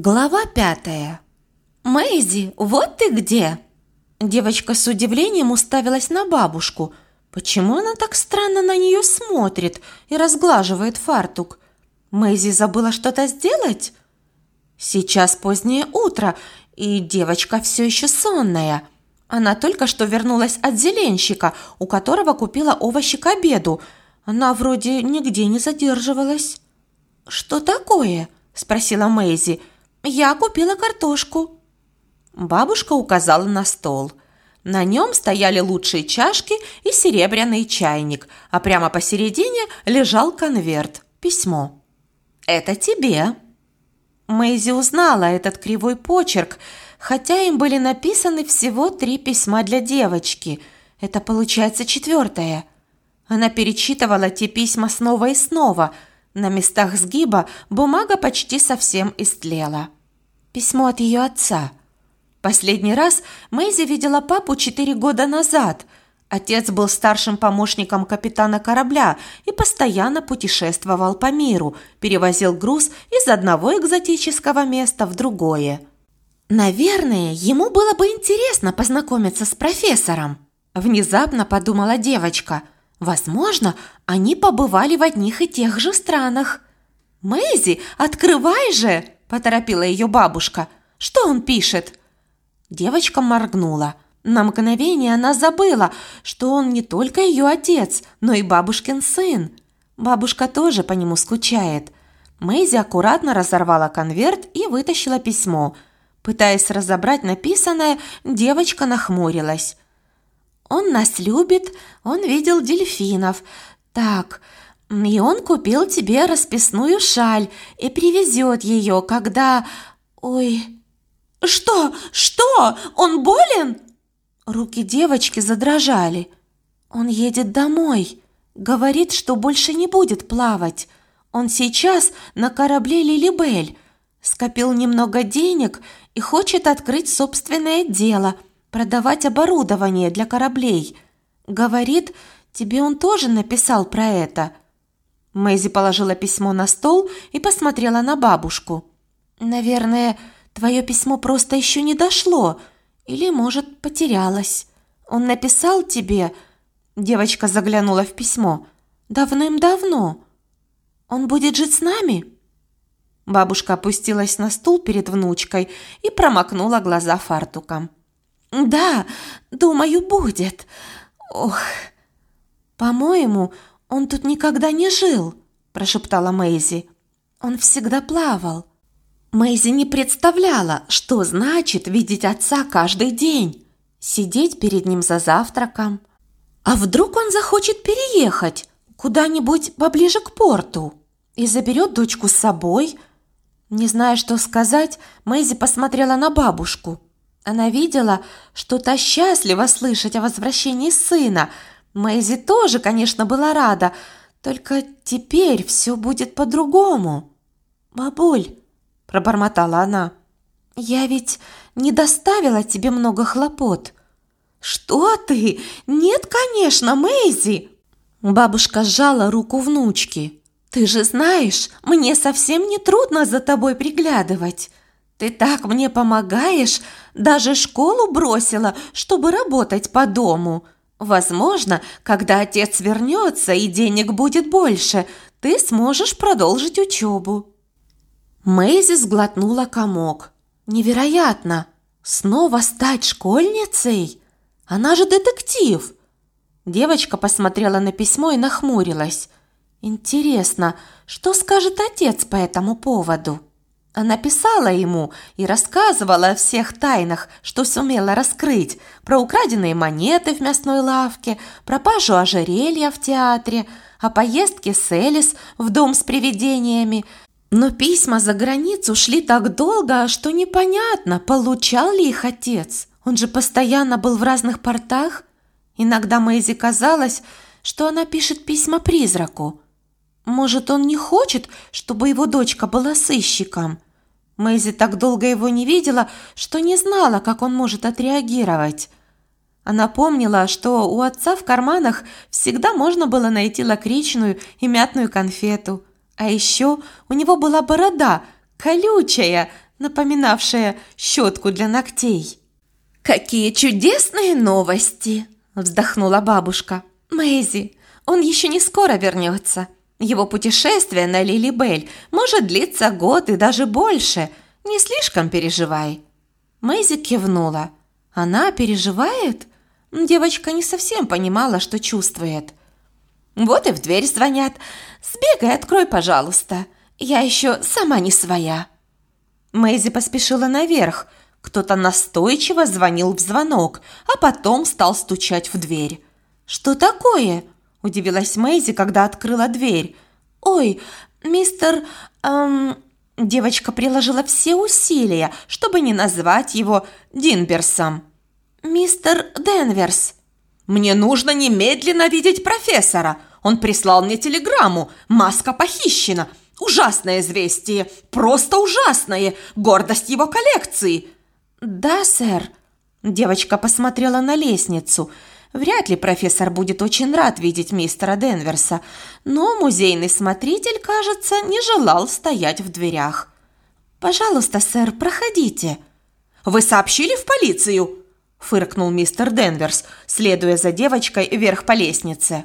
Глава пятая. «Мэйзи, вот ты где!» Девочка с удивлением уставилась на бабушку. Почему она так странно на нее смотрит и разглаживает фартук? Мэйзи забыла что-то сделать? Сейчас позднее утро, и девочка все еще сонная. Она только что вернулась от зеленщика, у которого купила овощи к обеду. Она вроде нигде не задерживалась. «Что такое?» – спросила Мэйзи – «Я купила картошку». Бабушка указала на стол. На нем стояли лучшие чашки и серебряный чайник, а прямо посередине лежал конверт, письмо. «Это тебе». Мэйзи узнала этот кривой почерк, хотя им были написаны всего три письма для девочки. Это получается четвертое. Она перечитывала те письма снова и снова – на местах сгиба бумага почти совсем истлела. Письмо от ее отца. Последний раз Мэйзи видела папу четыре года назад. Отец был старшим помощником капитана корабля и постоянно путешествовал по миру, перевозил груз из одного экзотического места в другое. «Наверное, ему было бы интересно познакомиться с профессором», – внезапно подумала девочка – Возможно, они побывали в одних и тех же странах. «Мэйзи, открывай же!» – поторопила ее бабушка. «Что он пишет?» Девочка моргнула. На мгновение она забыла, что он не только ее отец, но и бабушкин сын. Бабушка тоже по нему скучает. Мэйзи аккуратно разорвала конверт и вытащила письмо. Пытаясь разобрать написанное, девочка нахмурилась. Он нас любит, он видел дельфинов. Так, и он купил тебе расписную шаль и привезет ее, когда... Ой... Что? Что? Он болен? Руки девочки задрожали. Он едет домой. Говорит, что больше не будет плавать. Он сейчас на корабле Лилибель. Скопил немного денег и хочет открыть собственное дело – продавать оборудование для кораблей. Говорит, тебе он тоже написал про это». Мэйзи положила письмо на стол и посмотрела на бабушку. «Наверное, твое письмо просто еще не дошло. Или, может, потерялось. Он написал тебе...» Девочка заглянула в письмо. «Давным-давно. Он будет жить с нами?» Бабушка опустилась на стул перед внучкой и промокнула глаза фартуком. «Да, думаю, будет. Ох, по-моему, он тут никогда не жил», – прошептала Мэйзи. «Он всегда плавал». Мэйзи не представляла, что значит видеть отца каждый день, сидеть перед ним за завтраком. А вдруг он захочет переехать куда-нибудь поближе к порту и заберет дочку с собой? Не зная, что сказать, Мэйзи посмотрела на бабушку – она видела, что та счастлива слышать о возвращении сына. Мэйзи тоже, конечно, была рада, только теперь все будет по-другому. «Бабуль», – пробормотала она, – «я ведь не доставила тебе много хлопот». «Что ты? Нет, конечно, Мэйзи!» Бабушка сжала руку внучки. «Ты же знаешь, мне совсем не трудно за тобой приглядывать. Ты так мне помогаешь, даже школу бросила, чтобы работать по дому. Возможно, когда отец вернется и денег будет больше, ты сможешь продолжить учебу». Мэйзи сглотнула комок. «Невероятно! Снова стать школьницей? Она же детектив!» Девочка посмотрела на письмо и нахмурилась. «Интересно, что скажет отец по этому поводу?» Она писала ему и рассказывала о всех тайнах, что сумела раскрыть, про украденные монеты в мясной лавке, пропажу ожерелья в театре, о поездке с Элис в дом с привидениями. Но письма за границу шли так долго, что непонятно, получал ли их отец. Он же постоянно был в разных портах. Иногда Мэйзи казалось, что она пишет письма призраку. Может, он не хочет, чтобы его дочка была сыщиком – Мэйзи так долго его не видела, что не знала, как он может отреагировать. Она помнила, что у отца в карманах всегда можно было найти лакричную и мятную конфету. А еще у него была борода, колючая, напоминавшая щетку для ногтей. «Какие чудесные новости!» – вздохнула бабушка. «Мэйзи, он еще не скоро вернется. Его путешествие на Лилибель может длиться год и даже больше. Не слишком переживай». Мэйзи кивнула. «Она переживает?» Девочка не совсем понимала, что чувствует. «Вот и в дверь звонят. Сбегай, открой, пожалуйста. Я еще сама не своя». Мэйзи поспешила наверх. Кто-то настойчиво звонил в звонок, а потом стал стучать в дверь. «Что такое?» – удивилась Мэйзи, когда открыла дверь. «Ой, мистер...» эм... Девочка приложила все усилия, чтобы не назвать его Динберсом. «Мистер Денверс». «Мне нужно немедленно видеть профессора. Он прислал мне телеграмму. Маска похищена. Ужасное известие, просто ужасное, гордость его коллекции. Да, сэр. Девочка посмотрела на лестницу. Вряд ли профессор будет очень рад видеть мистера Денверса, но музейный смотритель, кажется, не желал стоять в дверях. «Пожалуйста, сэр, проходите». «Вы сообщили в полицию?» – фыркнул мистер Денверс, следуя за девочкой вверх по лестнице.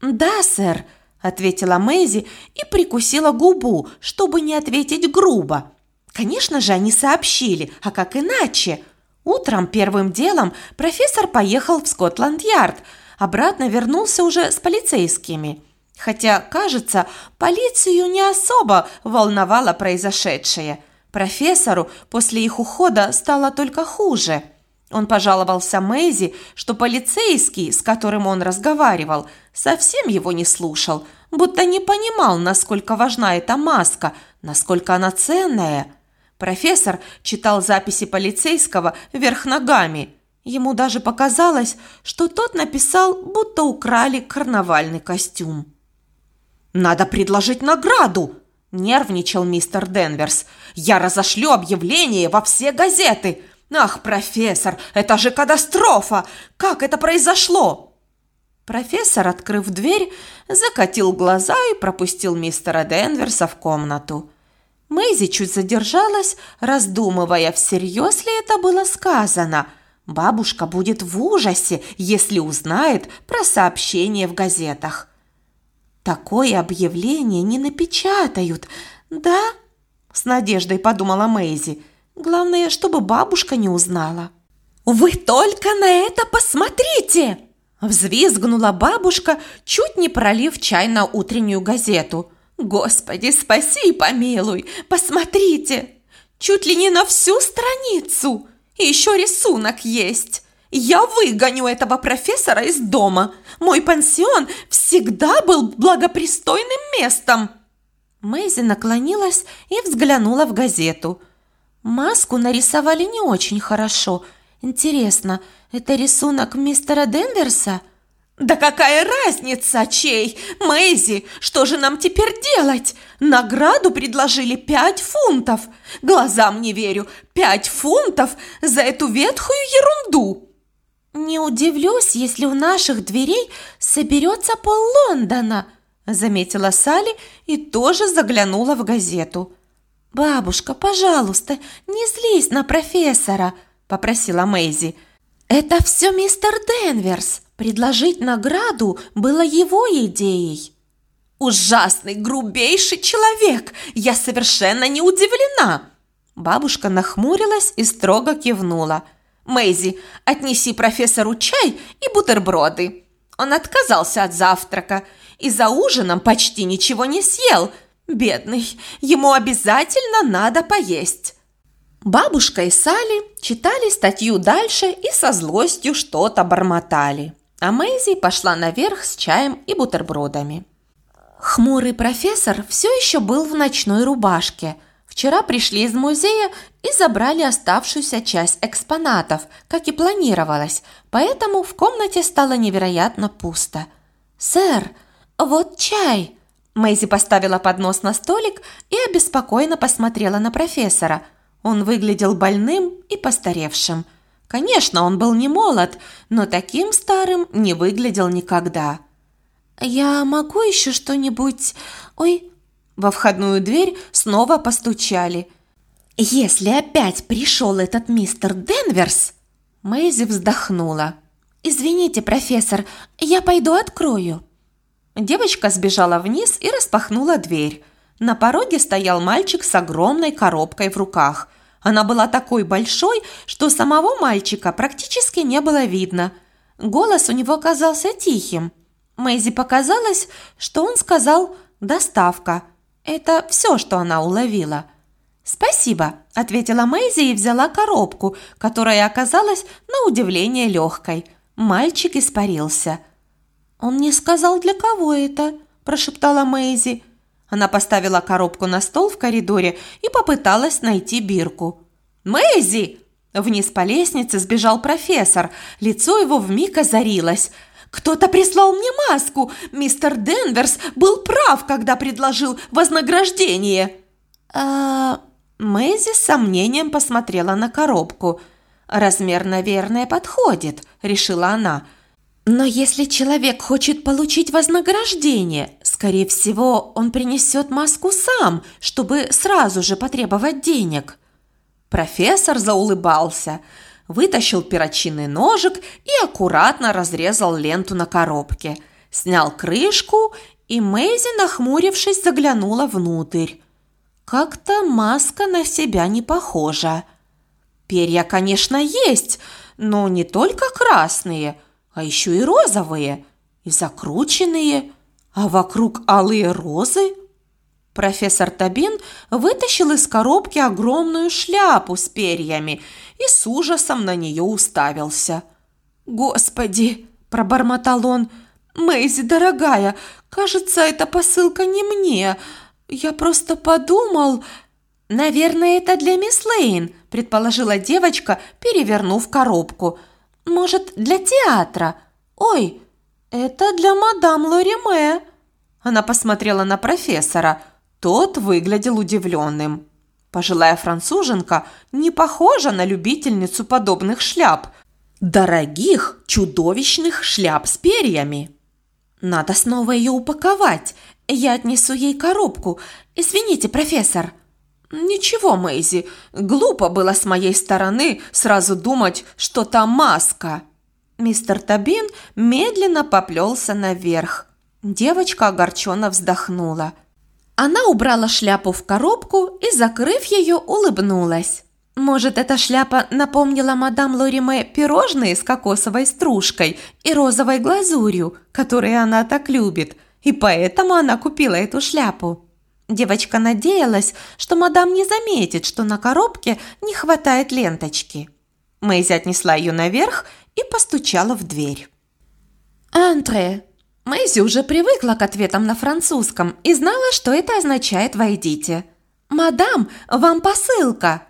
«Да, сэр», ответила Мэйзи и прикусила губу, чтобы не ответить грубо. Конечно же, они сообщили, а как иначе? Утром первым делом профессор поехал в Скотланд-Ярд, обратно вернулся уже с полицейскими. Хотя, кажется, полицию не особо волновало произошедшее. Профессору после их ухода стало только хуже – он пожаловался Мэйзи, что полицейский, с которым он разговаривал, совсем его не слушал, будто не понимал, насколько важна эта маска, насколько она ценная. Профессор читал записи полицейского вверх ногами. Ему даже показалось, что тот написал, будто украли карнавальный костюм. «Надо предложить награду!» – нервничал мистер Денверс. «Я разошлю объявление во все газеты!» «Ах, профессор, это же катастрофа! Как это произошло?» Профессор, открыв дверь, закатил глаза и пропустил мистера Денверса в комнату. Мэйзи чуть задержалась, раздумывая, всерьез ли это было сказано. Бабушка будет в ужасе, если узнает про сообщение в газетах. «Такое объявление не напечатают, да?» – с надеждой подумала Мэйзи – Главное, чтобы бабушка не узнала. «Вы только на это посмотрите!» Взвизгнула бабушка, чуть не пролив чай на утреннюю газету. «Господи, спаси и помилуй! Посмотрите! Чуть ли не на всю страницу! И еще рисунок есть! Я выгоню этого профессора из дома! Мой пансион всегда был благопристойным местом!» Мэйзи наклонилась и взглянула в газету – Маску нарисовали не очень хорошо. Интересно, это рисунок мистера Денверса? Да какая разница, чей? Мэйзи, что же нам теперь делать? Награду предложили пять фунтов. Глазам не верю. Пять фунтов за эту ветхую ерунду. Не удивлюсь, если у наших дверей соберется пол Лондона, заметила Салли и тоже заглянула в газету. «Бабушка, пожалуйста, не злись на профессора», – попросила Мэйзи. «Это все мистер Денверс. Предложить награду было его идеей». «Ужасный, грубейший человек! Я совершенно не удивлена!» Бабушка нахмурилась и строго кивнула. «Мэйзи, отнеси профессору чай и бутерброды». Он отказался от завтрака и за ужином почти ничего не съел – Бедный, ему обязательно надо поесть. Бабушка и Салли читали статью дальше и со злостью что-то бормотали. А Мэйзи пошла наверх с чаем и бутербродами. Хмурый профессор все еще был в ночной рубашке. Вчера пришли из музея и забрали оставшуюся часть экспонатов, как и планировалось, поэтому в комнате стало невероятно пусто. «Сэр, вот чай!» Мэйзи поставила поднос на столик и обеспокоенно посмотрела на профессора. Он выглядел больным и постаревшим. Конечно, он был не молод, но таким старым не выглядел никогда. «Я могу еще что-нибудь...» «Ой...» Во входную дверь снова постучали. «Если опять пришел этот мистер Денверс...» Мэйзи вздохнула. «Извините, профессор, я пойду открою». Девочка сбежала вниз и распахнула дверь. На пороге стоял мальчик с огромной коробкой в руках. Она была такой большой, что самого мальчика практически не было видно. Голос у него казался тихим. Мэйзи показалось, что он сказал «доставка». Это все, что она уловила. «Спасибо», – ответила Мэйзи и взяла коробку, которая оказалась на удивление легкой. Мальчик испарился. «Он не сказал, для кого это», – прошептала Мэйзи. Она поставила коробку на стол в коридоре и попыталась найти бирку. «Мэйзи!» Вниз по лестнице сбежал профессор. Лицо его вмиг озарилось. «Кто-то прислал мне маску! Мистер Денверс был прав, когда предложил вознаграждение!» «А...» Мэйзи с сомнением посмотрела на коробку. «Размер, наверное, подходит», – решила она. «Но если человек хочет получить вознаграждение, скорее всего, он принесет маску сам, чтобы сразу же потребовать денег». Профессор заулыбался, вытащил перочинный ножик и аккуратно разрезал ленту на коробке. Снял крышку, и Мэйзи, нахмурившись, заглянула внутрь. Как-то маска на себя не похожа. Перья, конечно, есть, но не только красные, а еще и розовые, и закрученные, а вокруг алые розы – Профессор Табин вытащил из коробки огромную шляпу с перьями и с ужасом на нее уставился. «Господи!» – пробормотал он. «Мэйзи, дорогая, кажется, эта посылка не мне. Я просто подумал...» «Наверное, это для мисс Лейн», – предположила девочка, перевернув коробку. «Может, для театра? Ой, это для мадам Лориме». Она посмотрела на профессора – тот выглядел удивленным. Пожилая француженка не похожа на любительницу подобных шляп. Дорогих, чудовищных шляп с перьями. Надо снова ее упаковать. Я отнесу ей коробку. Извините, профессор. Ничего, Мэйзи, глупо было с моей стороны сразу думать, что там маска. Мистер Табин медленно поплелся наверх. Девочка огорченно вздохнула – она убрала шляпу в коробку и, закрыв ее, улыбнулась. Может, эта шляпа напомнила мадам Лориме пирожные с кокосовой стружкой и розовой глазурью, которые она так любит, и поэтому она купила эту шляпу. Девочка надеялась, что мадам не заметит, что на коробке не хватает ленточки. Мэйзи отнесла ее наверх и постучала в дверь. «Антре, Мэйзи уже привыкла к ответам на французском и знала, что это означает «войдите». «Мадам, вам посылка!»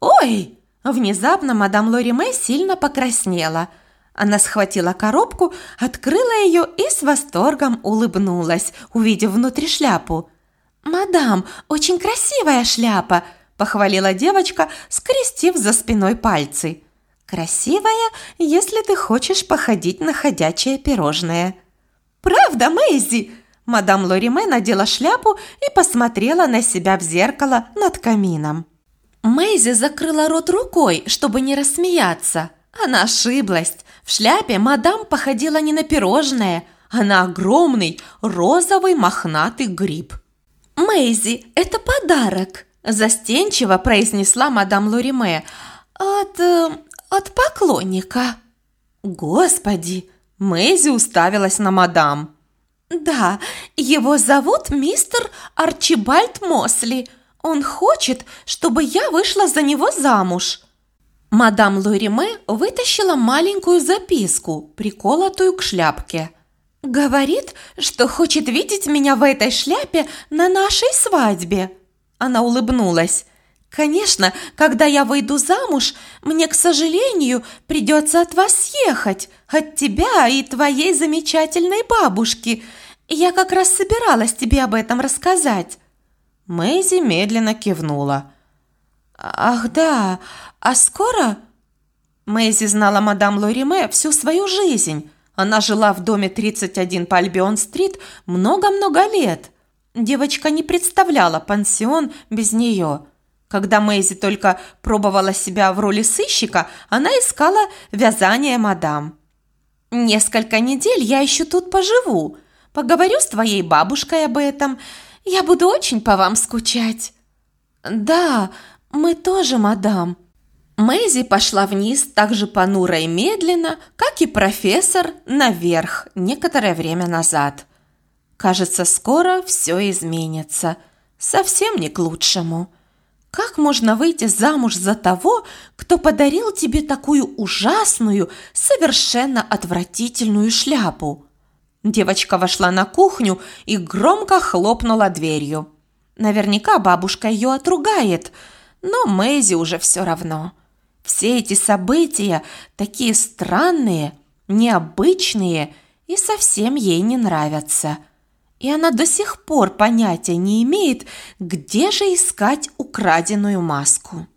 «Ой!» Внезапно мадам Лори Мэй сильно покраснела. Она схватила коробку, открыла ее и с восторгом улыбнулась, увидев внутри шляпу. «Мадам, очень красивая шляпа!» – похвалила девочка, скрестив за спиной пальцы. «Красивая, если ты хочешь походить на ходячее пирожное». «Правда, Мэйзи?» Мадам Лориме надела шляпу и посмотрела на себя в зеркало над камином. Мэйзи закрыла рот рукой, чтобы не рассмеяться. Она ошиблась. В шляпе мадам походила не на пирожное, а на огромный розовый мохнатый гриб. «Мэйзи, это подарок!» – застенчиво произнесла мадам Лориме. «От... Э, от поклонника». «Господи!» Мэйзи уставилась на мадам. «Да, его зовут мистер Арчибальд Мосли. Он хочет, чтобы я вышла за него замуж». Мадам Лориме вытащила маленькую записку, приколотую к шляпке. «Говорит, что хочет видеть меня в этой шляпе на нашей свадьбе». Она улыбнулась. «Конечно, когда я выйду замуж, мне, к сожалению, придется от вас съехать, от тебя и твоей замечательной бабушки. Я как раз собиралась тебе об этом рассказать». Мэйзи медленно кивнула. «Ах да, а скоро?» Мэйзи знала мадам Лориме всю свою жизнь. Она жила в доме 31 по Альбион-стрит много-много лет. Девочка не представляла пансион без нее – Когда Мэйзи только пробовала себя в роли сыщика, она искала вязание мадам. «Несколько недель я еще тут поживу. Поговорю с твоей бабушкой об этом. Я буду очень по вам скучать». «Да, мы тоже, мадам». Мэйзи пошла вниз так же понуро и медленно, как и профессор наверх некоторое время назад. Кажется, скоро все изменится. Совсем не к лучшему. Как можно выйти замуж за того, кто подарил тебе такую ужасную, совершенно отвратительную шляпу? Девочка вошла на кухню и громко хлопнула дверью. Наверняка бабушка ее отругает, но Мэйзи уже все равно. Все эти события такие странные, необычные и совсем ей не нравятся – и она до сих пор понятия не имеет, где же искать украденную маску.